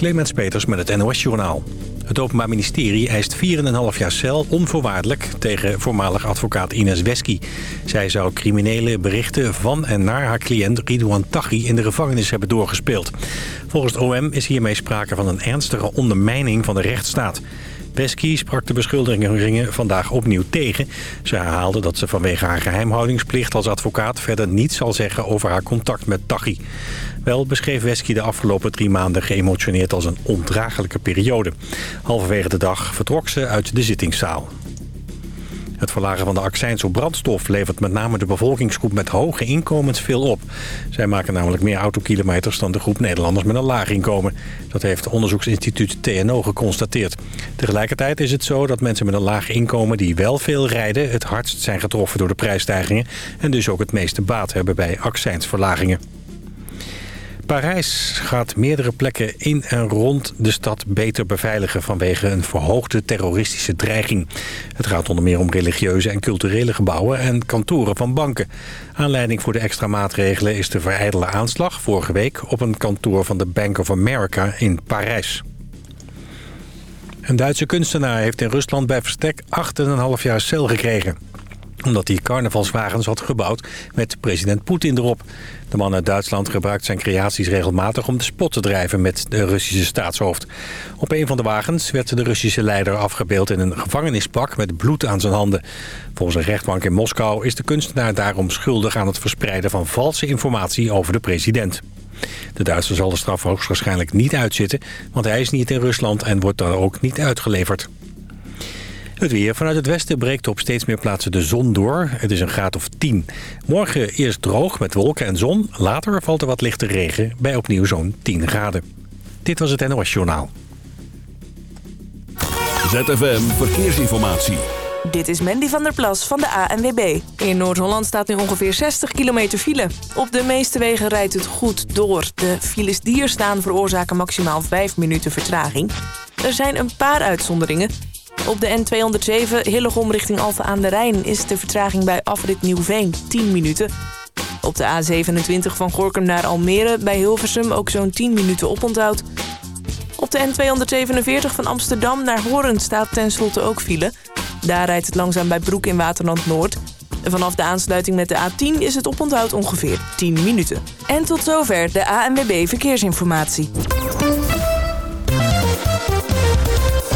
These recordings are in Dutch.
Clemens Peters met het NOS Journaal. Het Openbaar Ministerie eist 4,5 jaar cel onvoorwaardelijk tegen voormalig advocaat Ines Wesky. Zij zou criminele berichten van en naar haar cliënt Ridouan Taghi in de gevangenis hebben doorgespeeld. Volgens het OM is hiermee sprake van een ernstige ondermijning van de rechtsstaat. Wesky sprak de beschuldigingen vandaag opnieuw tegen. Ze herhaalde dat ze vanwege haar geheimhoudingsplicht als advocaat... verder niets zal zeggen over haar contact met Taghi. Wel beschreef Wesky de afgelopen drie maanden geëmotioneerd als een ondraaglijke periode. Halverwege de dag vertrok ze uit de zittingszaal. Het verlagen van de accijns op brandstof levert met name de bevolkingsgroep met hoge inkomens veel op. Zij maken namelijk meer autokilometers dan de groep Nederlanders met een laag inkomen. Dat heeft onderzoeksinstituut TNO geconstateerd. Tegelijkertijd is het zo dat mensen met een laag inkomen die wel veel rijden... het hardst zijn getroffen door de prijsstijgingen... en dus ook het meeste baat hebben bij accijnsverlagingen. Parijs gaat meerdere plekken in en rond de stad beter beveiligen vanwege een verhoogde terroristische dreiging. Het gaat onder meer om religieuze en culturele gebouwen en kantoren van banken. Aanleiding voor de extra maatregelen is de verijdelde aanslag vorige week op een kantoor van de Bank of America in Parijs. Een Duitse kunstenaar heeft in Rusland bij verstek 8,5 jaar cel gekregen omdat hij carnavalswagens had gebouwd met president Poetin erop. De man uit Duitsland gebruikt zijn creaties regelmatig om de spot te drijven met de Russische staatshoofd. Op een van de wagens werd de Russische leider afgebeeld in een gevangenispak met bloed aan zijn handen. Volgens een rechtbank in Moskou is de kunstenaar daarom schuldig aan het verspreiden van valse informatie over de president. De Duitser zal de straf hoogstwaarschijnlijk niet uitzitten, want hij is niet in Rusland en wordt dan ook niet uitgeleverd. Het weer. Vanuit het westen breekt op steeds meer plaatsen de zon door. Het is een graad of 10. Morgen eerst droog met wolken en zon. Later valt er wat lichte regen bij opnieuw zo'n 10 graden. Dit was het NOS Journaal. ZFM Verkeersinformatie. Dit is Mandy van der Plas van de ANWB. In Noord-Holland staat nu ongeveer 60 kilometer file. Op de meeste wegen rijdt het goed door. De files die er staan veroorzaken maximaal 5 minuten vertraging. Er zijn een paar uitzonderingen. Op de N207 Hillegom richting Alphen aan de Rijn... is de vertraging bij afrit Nieuwveen 10 minuten. Op de A27 van Gorkum naar Almere bij Hilversum ook zo'n 10 minuten oponthoud. Op de N247 van Amsterdam naar Hoorn staat tenslotte ook file. Daar rijdt het langzaam bij Broek in Waterland Noord. Vanaf de aansluiting met de A10 is het oponthoud ongeveer 10 minuten. En tot zover de ANWB Verkeersinformatie.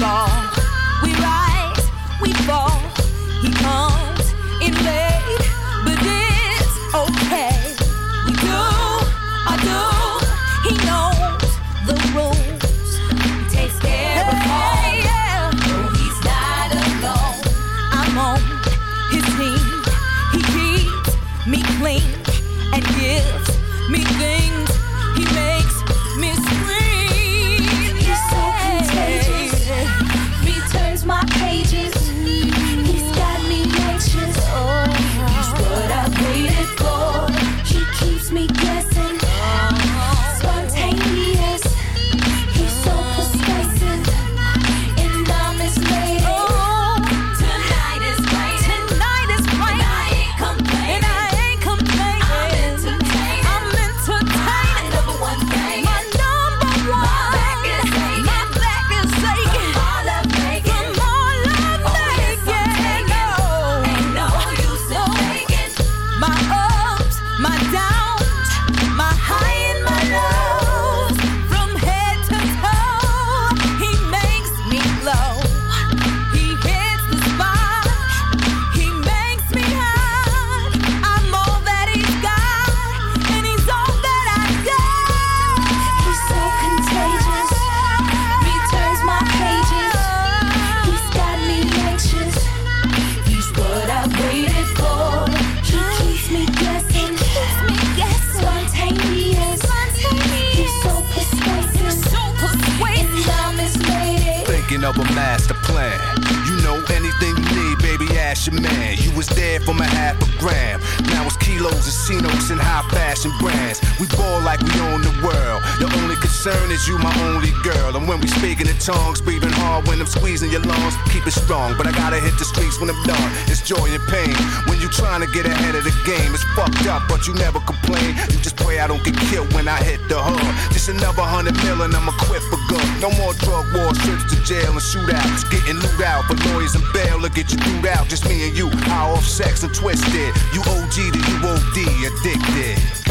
song. Your man. You was there for my half a gram. Now it's kilos and cinos and high fashion brands. We ball like we own the world. Your only concern is you, my only girl. And when we speaking in tongues, breathing hard when I'm squeezing your lungs, keep it strong. But I gotta hit the streets when I'm done. It's joy and pain. When you trying to get ahead of the game, it's fucked up, but you never complain. You just pray I don't get killed when I hit the hood. Just another hundred million, I'ma quit for good. No more drug wars, trips to jail and shootouts. Getting loot out for lawyers and bail to get you out. Just me and you, high off sex and twisted. You OG to you OD, addicted.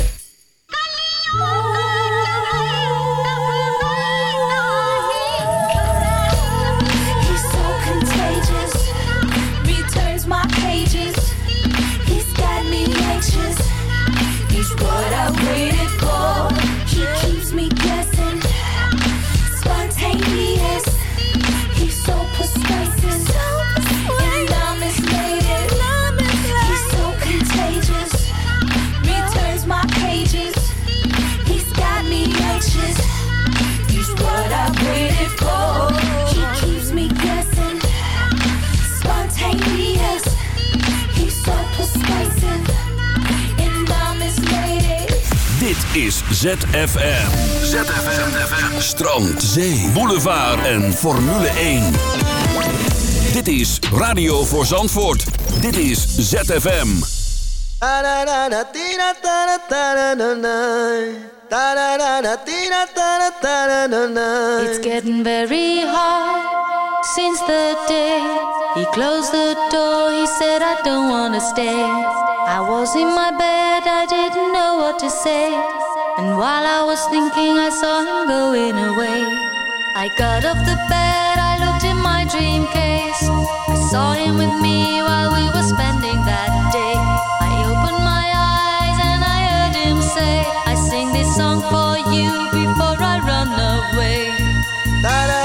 Is ZFM. ZFM. Strand, zee, boulevard en Formule 1. Dit is Radio voor Zandvoort. Dit is ZFM. It's getting very hard since the day he closed the door. He said, I don't wanna stay. I was in my bed, I didn't know what to say. And while I was thinking, I saw him going away. I got off the bed, I looked in my dream case. I saw him with me while we were spending that day. I opened my eyes and I heard him say, I sing this song for you before I run away. I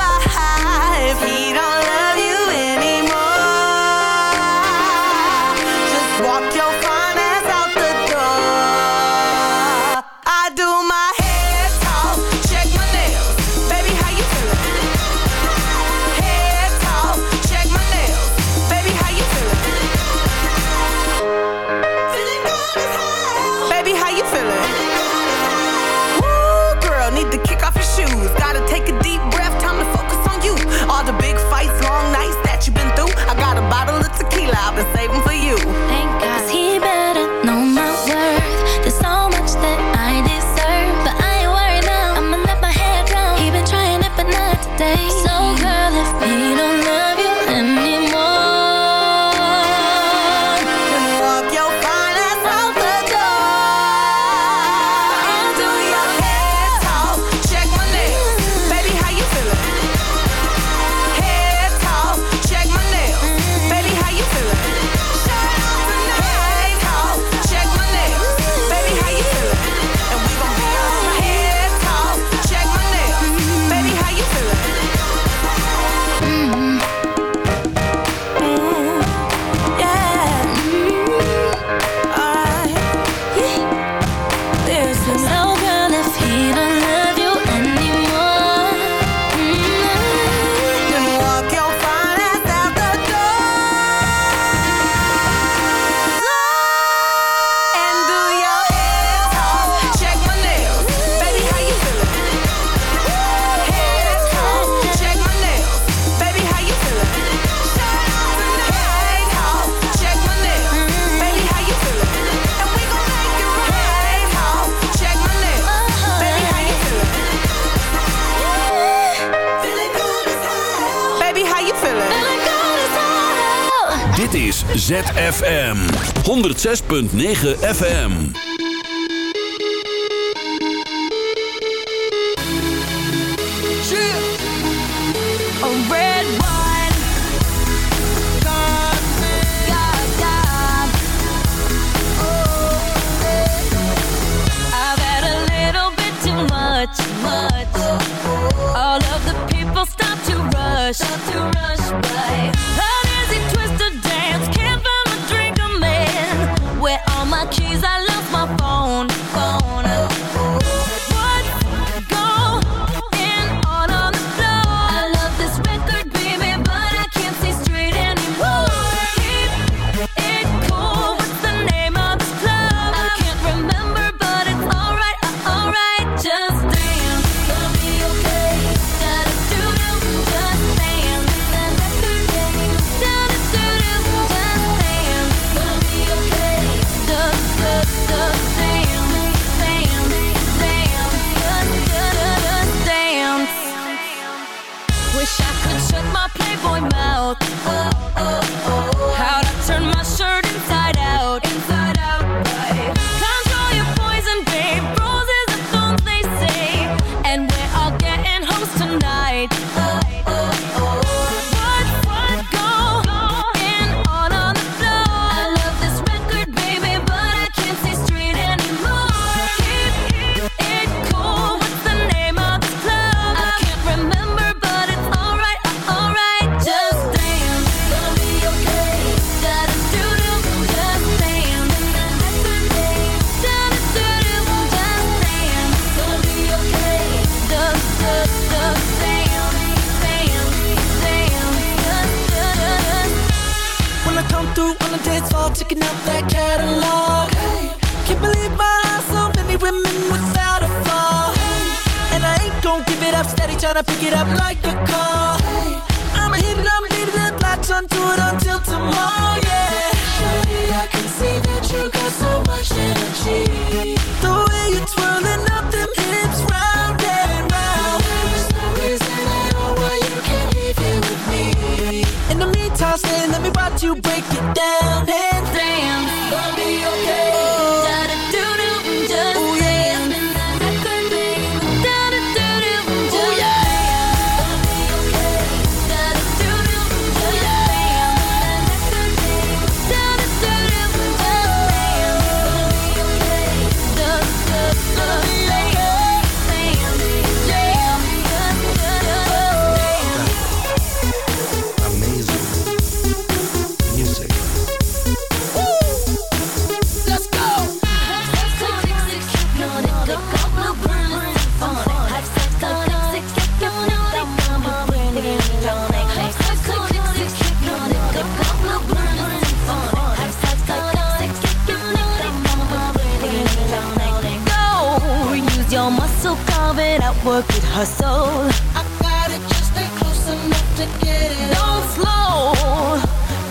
ZFM 106.9 FM. It out, work it, hustle. I got it, just stay close enough to get it. Don't slow.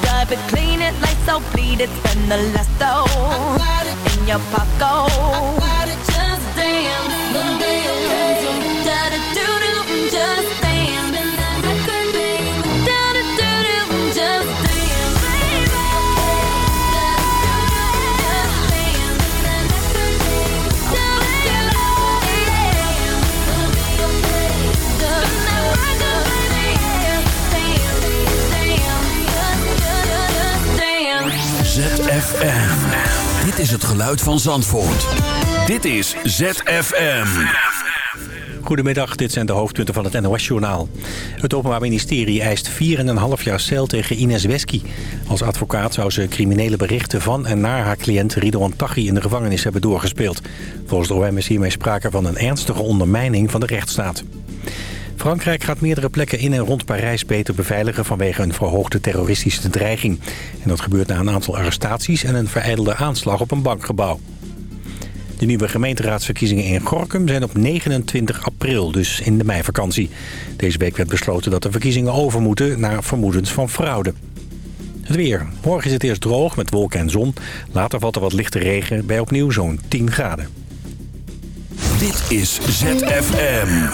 Drive it, clean it, lights out, bleed it, spend the last dough got it. in your pocket. I Got it, Just dance, little dance. Is het geluid van Zandvoort. Dit is ZFM. Goedemiddag, dit zijn de hoofdpunten van het NOS-journaal. Het Openbaar Ministerie eist 4,5 jaar cel tegen Ines Wesky. Als advocaat zou ze criminele berichten van en naar haar cliënt Ridouan Taghi in de gevangenis hebben doorgespeeld. Volgens de OM is hiermee sprake van een ernstige ondermijning van de rechtsstaat. Frankrijk gaat meerdere plekken in en rond Parijs beter beveiligen vanwege een verhoogde terroristische dreiging. En dat gebeurt na een aantal arrestaties en een vereidelde aanslag op een bankgebouw. De nieuwe gemeenteraadsverkiezingen in Gorkum zijn op 29 april, dus in de meivakantie. Deze week werd besloten dat de verkiezingen over moeten naar vermoedens van fraude. Het weer. Morgen is het eerst droog met wolken en zon. Later valt er wat lichte regen bij opnieuw zo'n 10 graden. Dit is ZFM.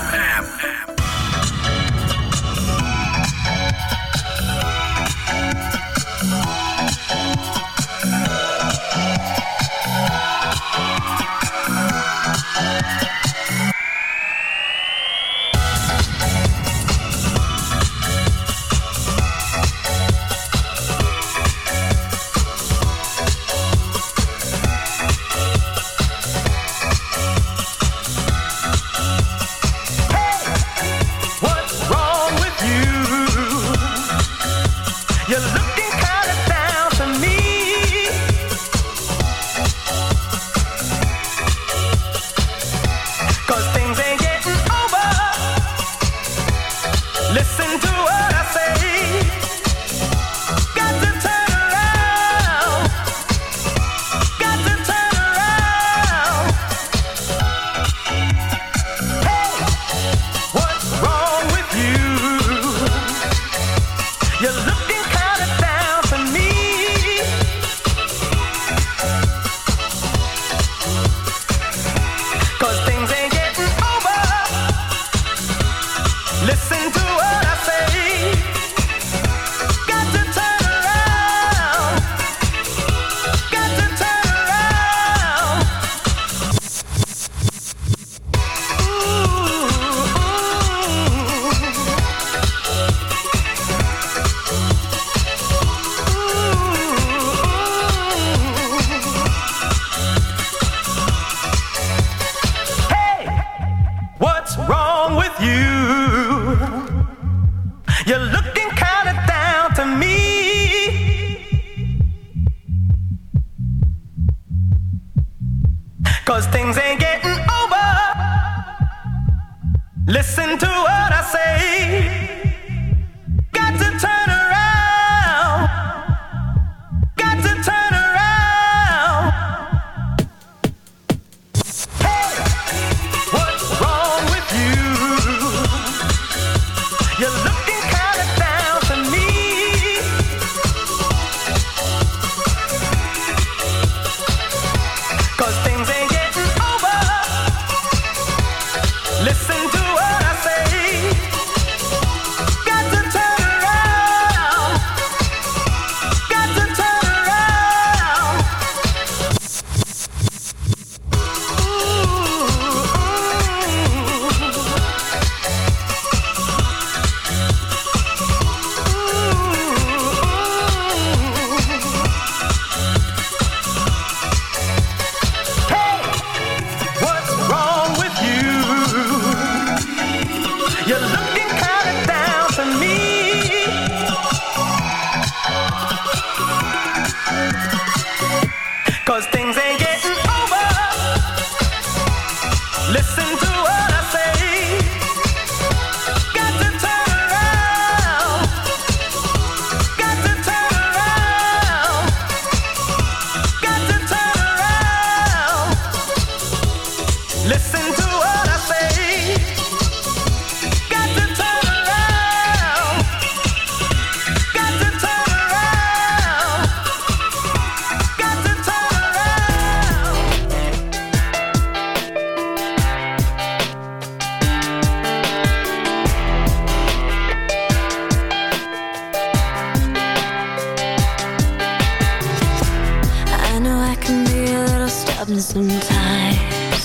can be a little stubborn sometimes.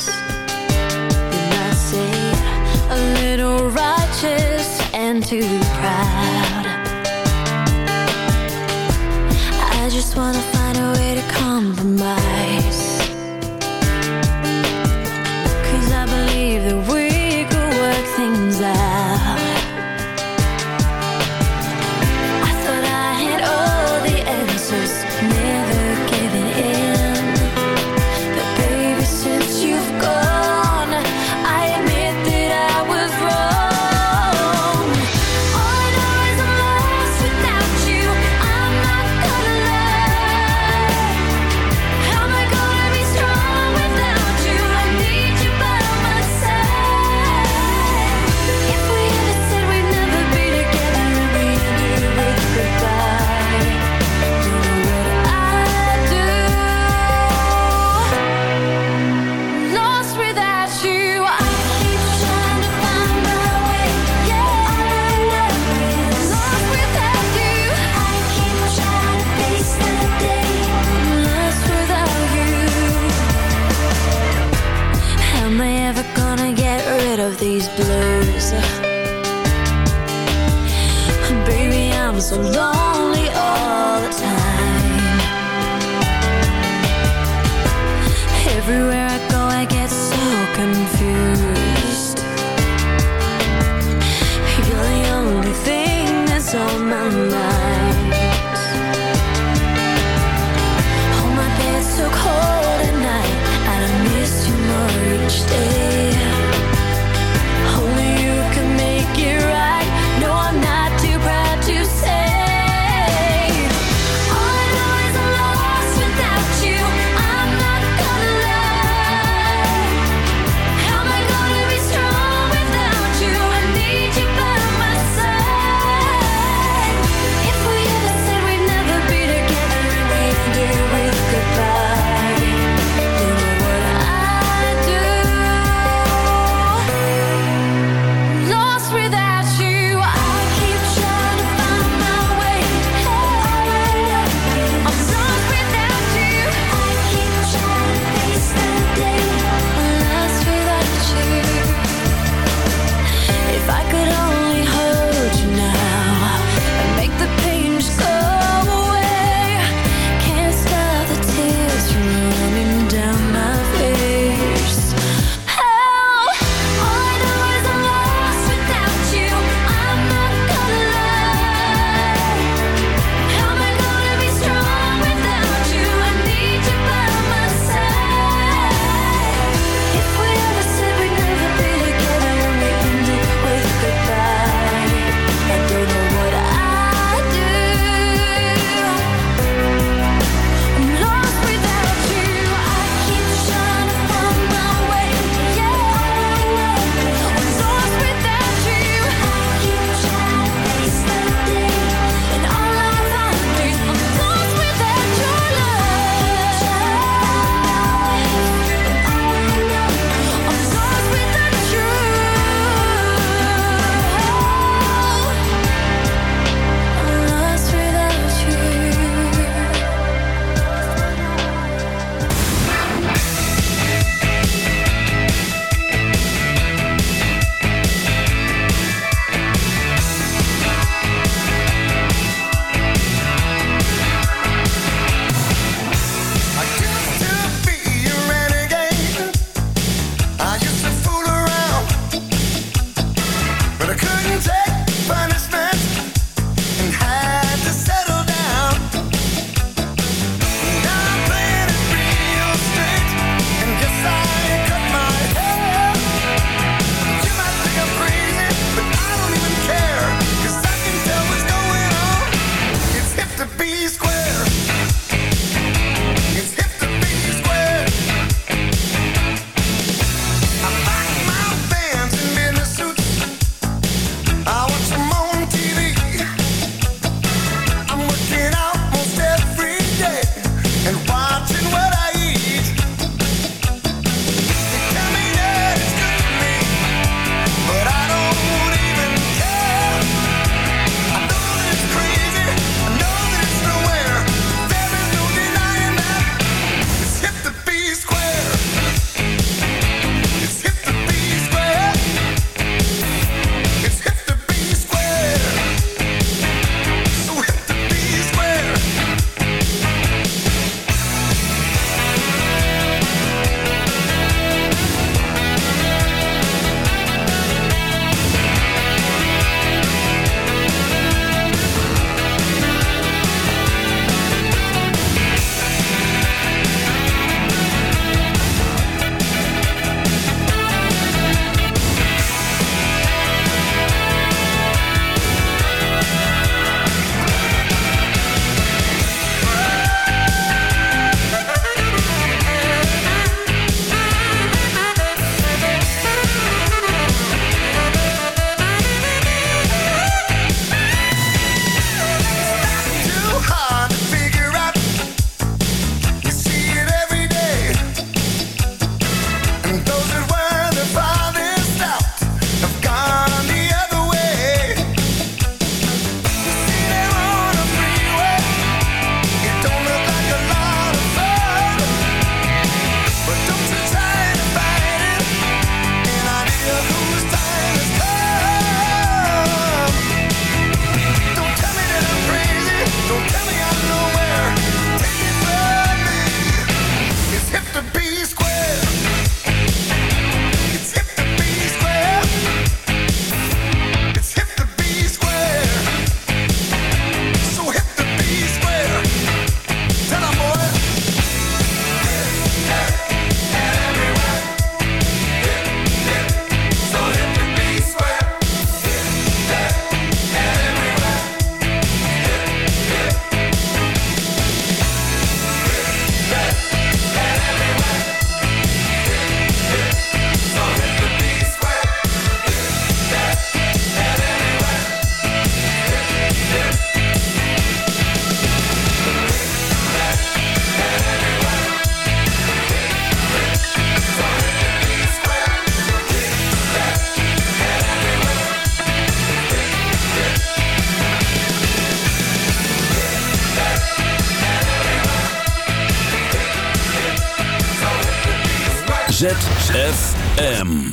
You might say a little righteous and too proud. I just wanna find a way to compromise. Cause I believe that we ZFM.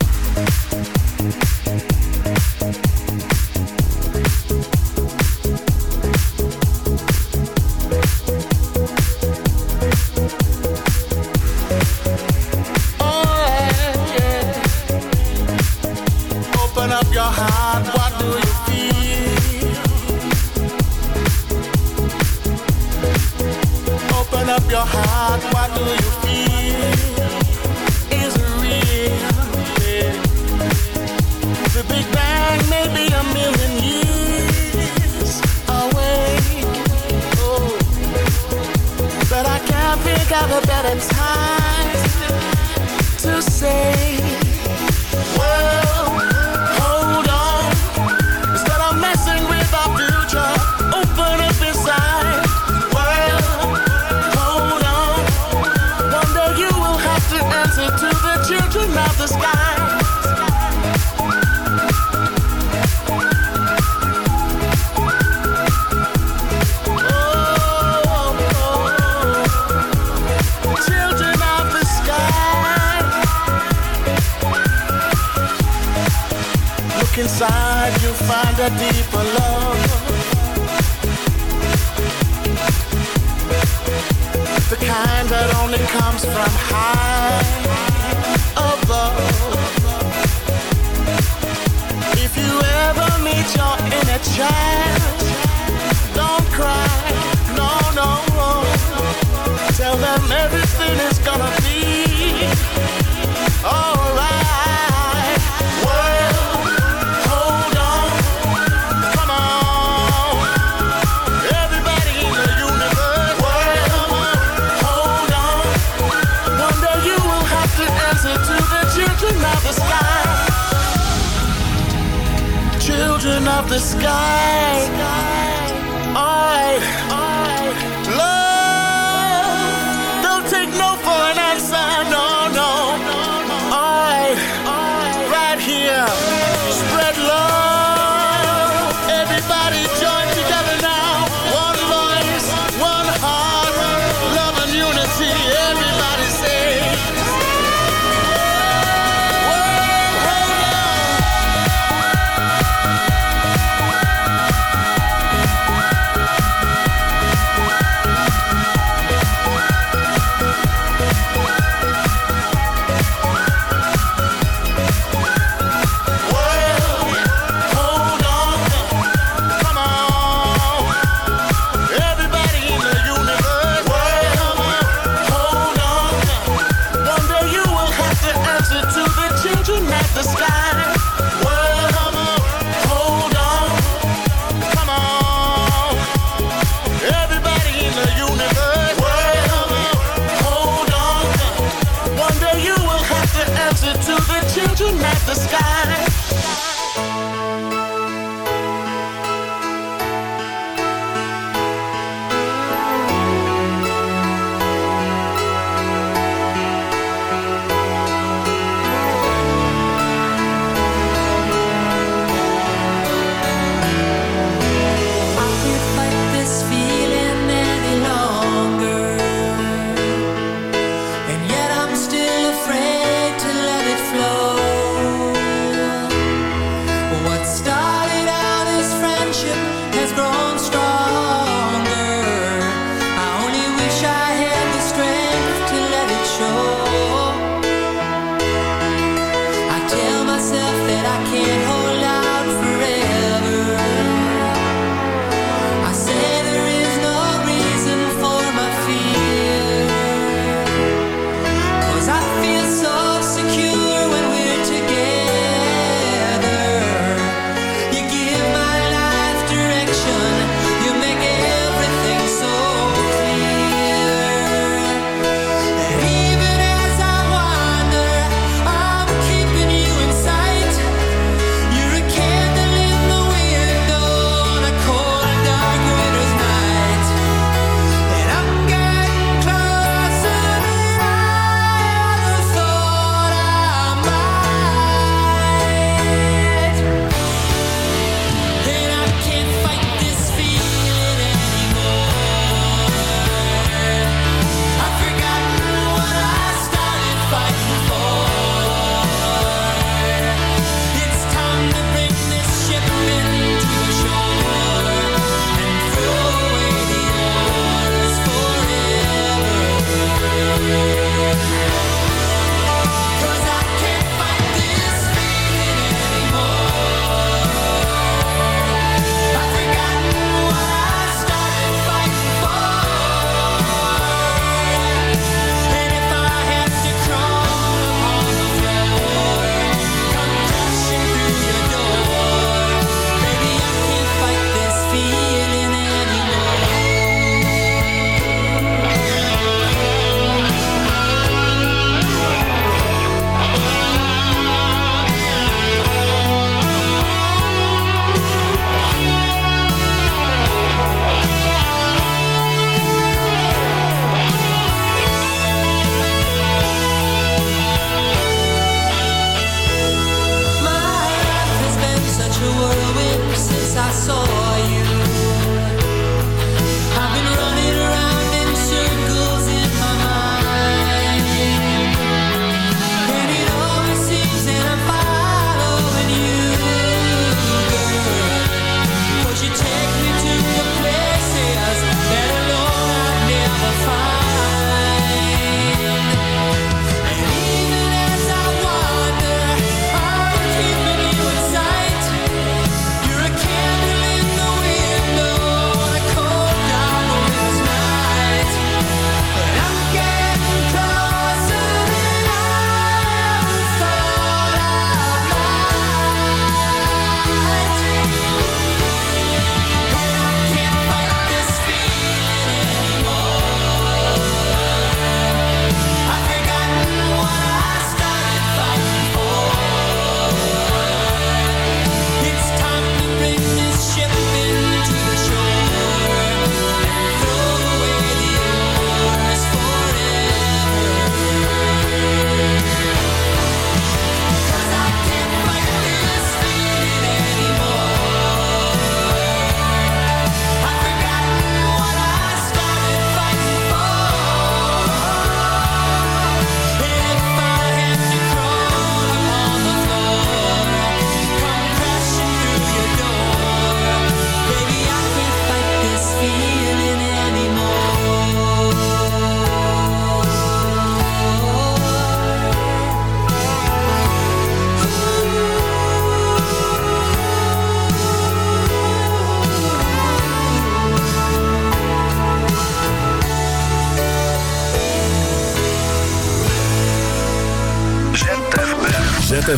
The sky.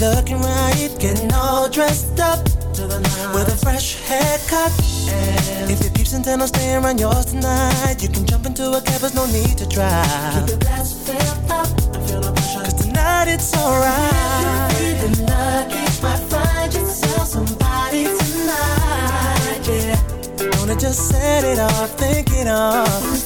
Looking right. Getting all dressed up with a fresh haircut. And if your peeps intend on staying around yours tonight, you can jump into a cab, there's no need to drive. Keep the glass filled up. Cause tonight it's alright. If you're feeling lucky, might find yourself somebody tonight. Yeah. Wanna just set it off, thinking of. Step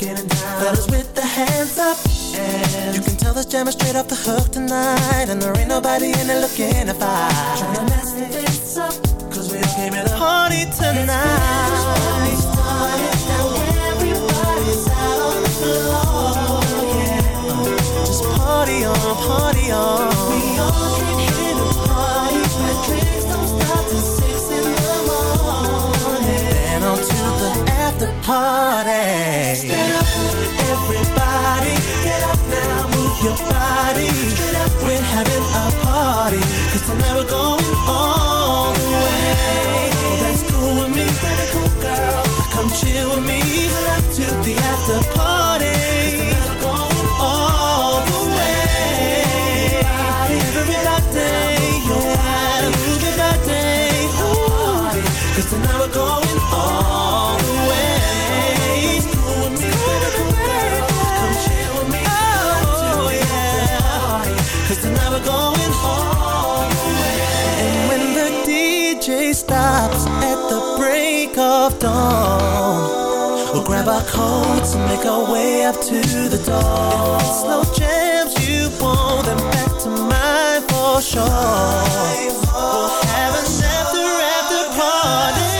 getting down. Fellas with the hands up. And you can tell this jam is straight off the hook tonight. And there ain't nobody in it looking to fight. Tryna mess this up, cause we all came here to party tonight. Everybody's out on the floor, yeah. Just party on, party on. We all party. Stand up, everybody, get up now, move your body. Up, we're having a party, cause tonight we're going all the way. Well, that's cool with me, girl. Come chill with me, up to the after party. Stops at the break of dawn, we'll grab our coats and make our way up to the door. If it's slow jams you want, then back to mine for sure. We'll have an after after party.